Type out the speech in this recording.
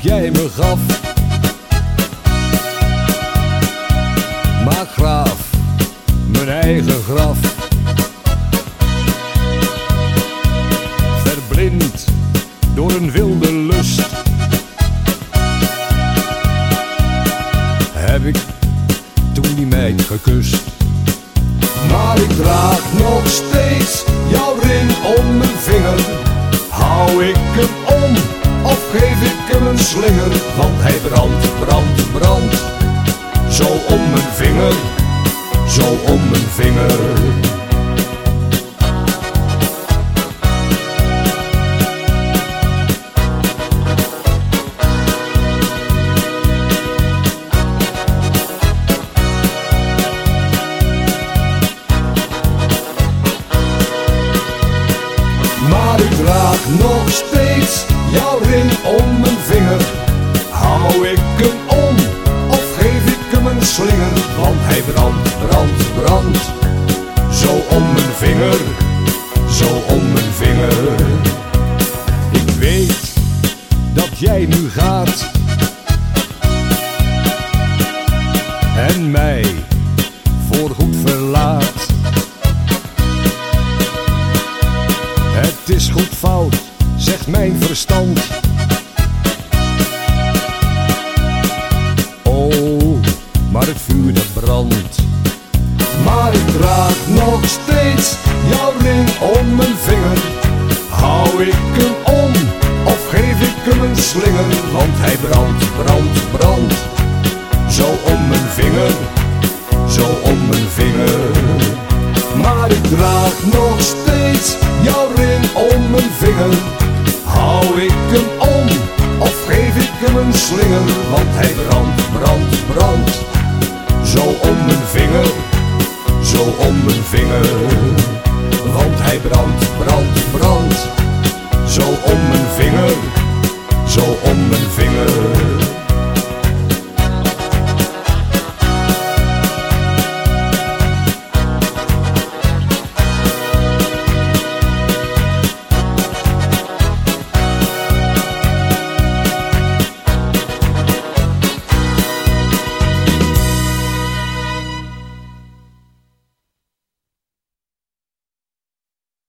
jij me gaf. Maak graaf, mijn eigen graf. Verblind door een wilde lust. Heb ik toen die meid gekust. Maar ik draag nog steeds jouw ring om mijn vinger. Hou ik hem om of geef ik hem een slinger? Want hij brandt, brandt, brandt. Zo om mijn vinger, zo om mijn vinger. Maar nog steeds jouw ring om mijn vinger. Hou ik hem om of geef ik hem een slinger? Want hij brandt, brandt, brandt. Zo om mijn vinger, zo om mijn vinger. Ik weet dat jij nu gaat. Zegt mijn verstand. Oh, maar het vuur dat brandt. Maar ik draag nog steeds jouw ring om mijn vinger. Hou ik hem om of geef ik hem een slinger? Want hij brandt, brandt, brandt. Zo om mijn vinger, zo om mijn vinger. Maar ik draag nog steeds jouw ring om mijn vinger. Want hij brandt, brandt, brandt. Zo om mijn vinger, zo om mijn vinger.